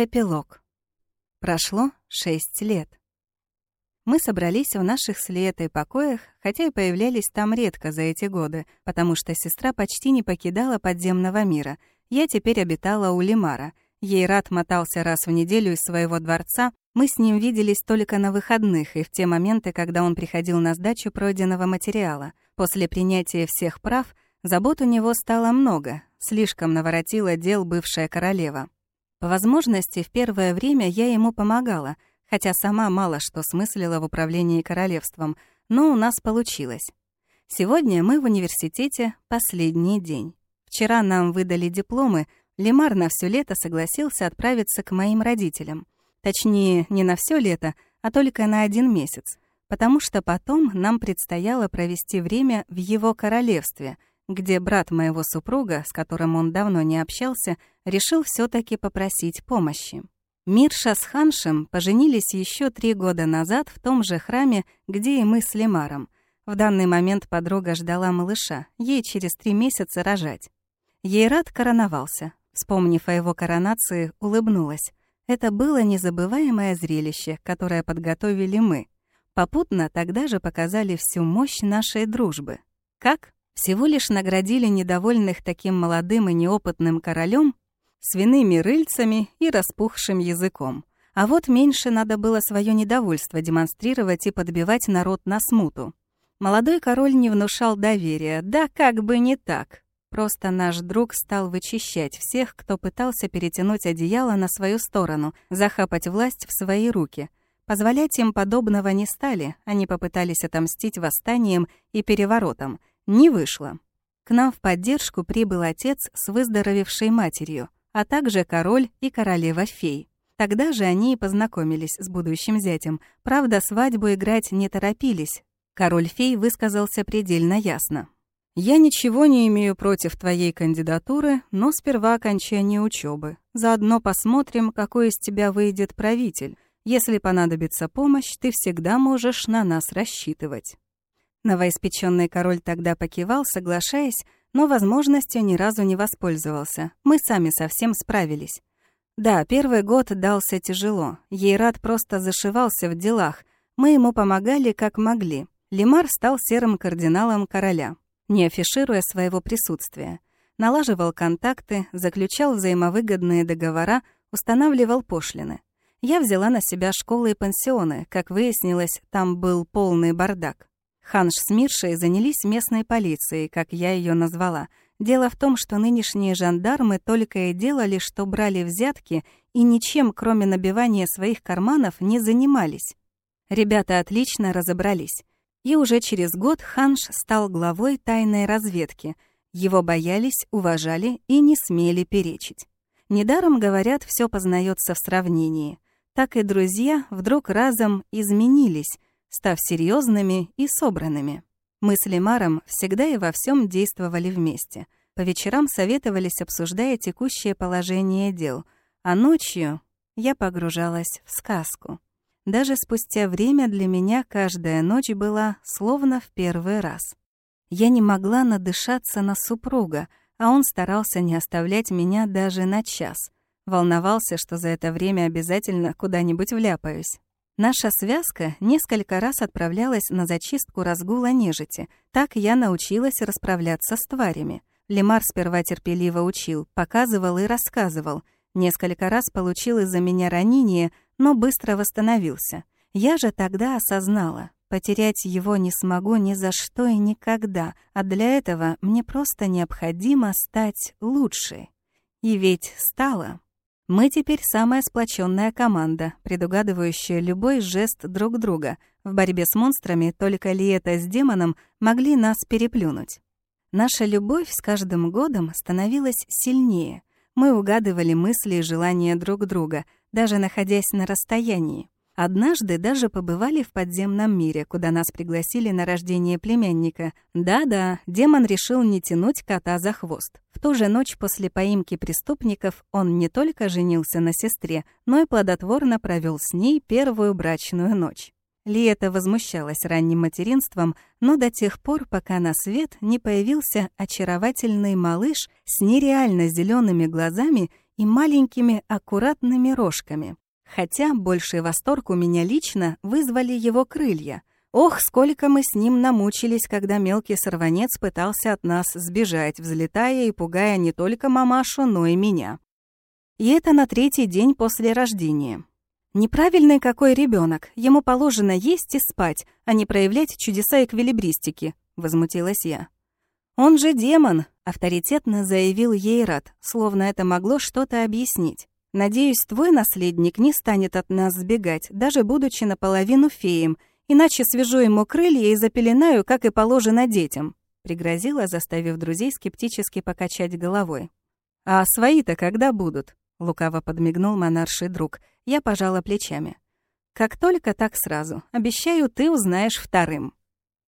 Эпилог. Прошло шесть лет. Мы собрались в наших с Летой покоях, хотя и появлялись там редко за эти годы, потому что сестра почти не покидала подземного мира. Я теперь обитала у Лимара. Ей рад мотался раз в неделю из своего дворца. Мы с ним виделись только на выходных и в те моменты, когда он приходил на сдачу пройденного материала. После принятия всех прав забот у него стало много. Слишком наворотила дел бывшая королева. По возможности, в первое время я ему помогала, хотя сама мало что смыслила в управлении королевством, но у нас получилось. Сегодня мы в университете последний день. Вчера нам выдали дипломы, Лемар на все лето согласился отправиться к моим родителям. Точнее, не на все лето, а только на один месяц, потому что потом нам предстояло провести время в его королевстве — где брат моего супруга, с которым он давно не общался, решил все таки попросить помощи. Мирша с Ханшем поженились еще три года назад в том же храме, где и мы с Лемаром. В данный момент подруга ждала малыша, ей через три месяца рожать. Ейрат короновался. Вспомнив о его коронации, улыбнулась. Это было незабываемое зрелище, которое подготовили мы. Попутно тогда же показали всю мощь нашей дружбы. Как? Всего лишь наградили недовольных таким молодым и неопытным королем свиными рыльцами и распухшим языком. А вот меньше надо было свое недовольство демонстрировать и подбивать народ на смуту. Молодой король не внушал доверия, да как бы не так. Просто наш друг стал вычищать всех, кто пытался перетянуть одеяло на свою сторону, захапать власть в свои руки. Позволять им подобного не стали, они попытались отомстить восстанием и переворотом, не вышло. К нам в поддержку прибыл отец с выздоровевшей матерью, а также король и королева-фей. Тогда же они и познакомились с будущим зятем. Правда, свадьбу играть не торопились. Король-фей высказался предельно ясно. «Я ничего не имею против твоей кандидатуры, но сперва окончание учебы. Заодно посмотрим, какой из тебя выйдет правитель. Если понадобится помощь, ты всегда можешь на нас рассчитывать». Новоиспеченный король тогда покивал, соглашаясь, но возможностью ни разу не воспользовался. Мы сами совсем справились. Да, первый год дался тяжело. Ейрат просто зашивался в делах. Мы ему помогали как могли. Лимар стал серым кардиналом короля, не афишируя своего присутствия. Налаживал контакты, заключал взаимовыгодные договора, устанавливал пошлины. Я взяла на себя школы и пансионы. Как выяснилось, там был полный бардак. Ханш с Миршей занялись местной полицией, как я ее назвала. Дело в том, что нынешние жандармы только и делали, что брали взятки и ничем, кроме набивания своих карманов, не занимались. Ребята отлично разобрались. И уже через год Ханш стал главой тайной разведки. Его боялись, уважали и не смели перечить. Недаром, говорят, все познается в сравнении. Так и друзья вдруг разом изменились, став серьезными и собранными. Мы с Лемаром всегда и во всем действовали вместе. По вечерам советовались, обсуждая текущее положение дел, а ночью я погружалась в сказку. Даже спустя время для меня каждая ночь была словно в первый раз. Я не могла надышаться на супруга, а он старался не оставлять меня даже на час. Волновался, что за это время обязательно куда-нибудь вляпаюсь. Наша связка несколько раз отправлялась на зачистку разгула нежити. Так я научилась расправляться с тварями. Лемар сперва терпеливо учил, показывал и рассказывал. Несколько раз получил из-за меня ранение, но быстро восстановился. Я же тогда осознала, потерять его не смогу ни за что и никогда, а для этого мне просто необходимо стать лучше. И ведь стала. Мы теперь самая сплоченная команда, предугадывающая любой жест друг друга. В борьбе с монстрами только Лиэта с демоном могли нас переплюнуть. Наша любовь с каждым годом становилась сильнее. Мы угадывали мысли и желания друг друга, даже находясь на расстоянии. Однажды даже побывали в подземном мире, куда нас пригласили на рождение племянника. Да-да, демон решил не тянуть кота за хвост. В ту же ночь после поимки преступников он не только женился на сестре, но и плодотворно провел с ней первую брачную ночь. Лиэта возмущалась ранним материнством, но до тех пор, пока на свет не появился очаровательный малыш с нереально зелеными глазами и маленькими аккуратными рожками. Хотя больший восторг у меня лично вызвали его крылья. Ох, сколько мы с ним намучились, когда мелкий сорванец пытался от нас сбежать, взлетая и пугая не только мамашу, но и меня. И это на третий день после рождения. Неправильный какой ребенок. Ему положено есть и спать, а не проявлять чудеса эквилибристики, возмутилась я. Он же демон, авторитетно заявил Ейрат, словно это могло что-то объяснить. Надеюсь, твой наследник не станет от нас сбегать, даже будучи наполовину феем, иначе свяжу ему крылья и запеленаю, как и положено детям», — пригрозила, заставив друзей скептически покачать головой. «А свои-то когда будут?» — лукаво подмигнул монарший друг. Я пожала плечами. «Как только, так сразу. Обещаю, ты узнаешь вторым».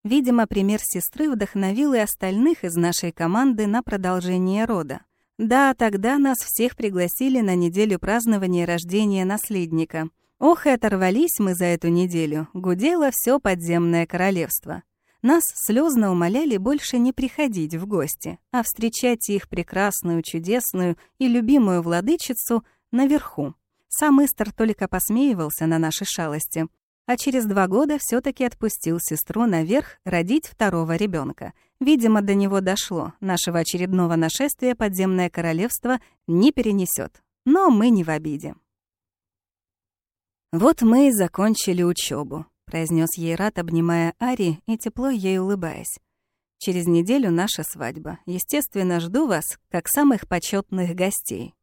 Видимо, пример сестры вдохновил и остальных из нашей команды на продолжение рода. Да, тогда нас всех пригласили на неделю празднования рождения наследника. Ох, и оторвались мы за эту неделю. Гудело все подземное королевство. Нас слезно умоляли больше не приходить в гости, а встречать их прекрасную, чудесную и любимую владычицу наверху. Сам Истер только посмеивался на наши шалости, а через два года все таки отпустил сестру наверх родить второго ребенка. Видимо, до него дошло. Нашего очередного нашествия подземное королевство не перенесет. Но мы не в обиде. «Вот мы и закончили учебу, произнес Ейрат, обнимая Ари и тепло ей улыбаясь. «Через неделю наша свадьба. Естественно, жду вас, как самых почетных гостей».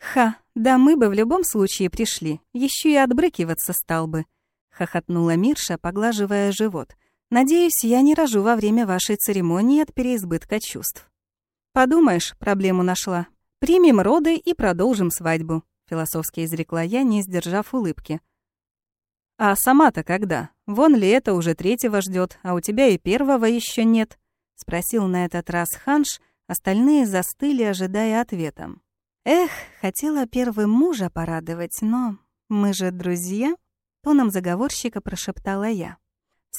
«Ха, да мы бы в любом случае пришли. Еще и отбрыкиваться стал бы», — хохотнула Мирша, поглаживая живот. «Надеюсь, я не рожу во время вашей церемонии от переизбытка чувств». «Подумаешь, проблему нашла. Примем роды и продолжим свадьбу», — философски изрекла я, не сдержав улыбки. «А сама-то когда? Вон ли это уже третьего ждет, а у тебя и первого еще нет?» — спросил на этот раз Ханш, остальные застыли, ожидая ответа. «Эх, хотела первым мужа порадовать, но мы же друзья?» Тоном заговорщика прошептала я.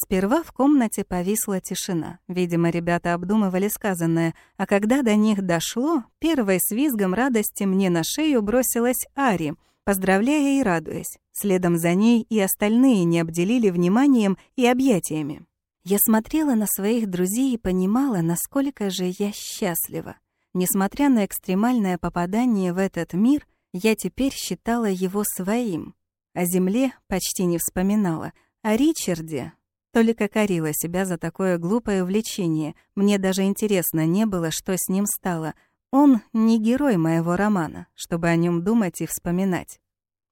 Сперва в комнате повисла тишина. Видимо, ребята обдумывали сказанное, а когда до них дошло, первой с визгом радости мне на шею бросилась Ари, поздравляя и радуясь. Следом за ней и остальные не обделили вниманием и объятиями. Я смотрела на своих друзей и понимала, насколько же я счастлива. Несмотря на экстремальное попадание в этот мир, я теперь считала его своим. О земле почти не вспоминала. О Ричарде только корила себя за такое глупое увлечение. Мне даже интересно не было, что с ним стало. Он не герой моего романа, чтобы о нем думать и вспоминать.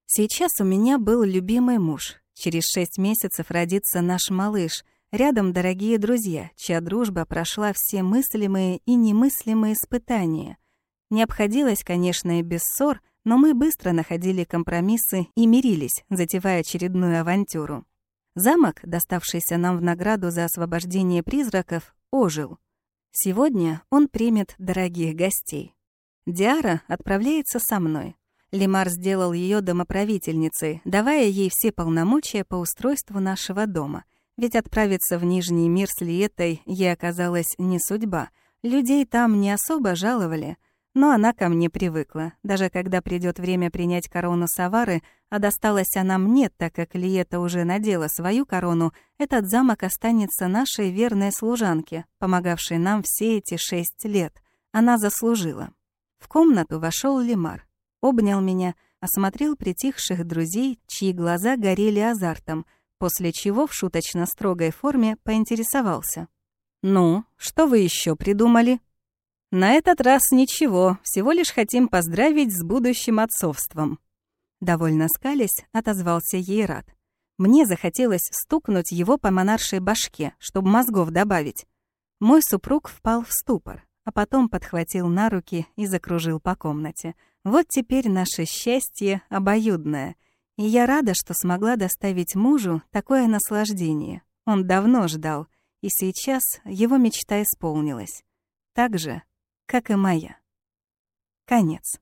Сейчас у меня был любимый муж. Через шесть месяцев родится наш малыш — Рядом дорогие друзья, чья дружба прошла все мыслимые и немыслимые испытания. Не обходилось, конечно, и без ссор, но мы быстро находили компромиссы и мирились, затевая очередную авантюру. Замок, доставшийся нам в награду за освобождение призраков, ожил. Сегодня он примет дорогих гостей. Диара отправляется со мной. Лимар сделал ее домоправительницей, давая ей все полномочия по устройству нашего дома — ведь отправиться в Нижний мир с Лиетой ей оказалась не судьба. Людей там не особо жаловали, но она ко мне привыкла. Даже когда придет время принять корону Савары, а досталась она мне, так как Лиета уже надела свою корону, этот замок останется нашей верной служанке, помогавшей нам все эти шесть лет. Она заслужила. В комнату вошел Лимар, обнял меня, осмотрел притихших друзей, чьи глаза горели азартом — после чего в шуточно-строгой форме поинтересовался. «Ну, что вы еще придумали?» «На этот раз ничего, всего лишь хотим поздравить с будущим отцовством». Довольно скались, отозвался Ейрат. Мне захотелось стукнуть его по монаршей башке, чтобы мозгов добавить. Мой супруг впал в ступор, а потом подхватил на руки и закружил по комнате. Вот теперь наше счастье обоюдное — и я рада, что смогла доставить мужу такое наслаждение. Он давно ждал, и сейчас его мечта исполнилась. Так же, как и моя. Конец.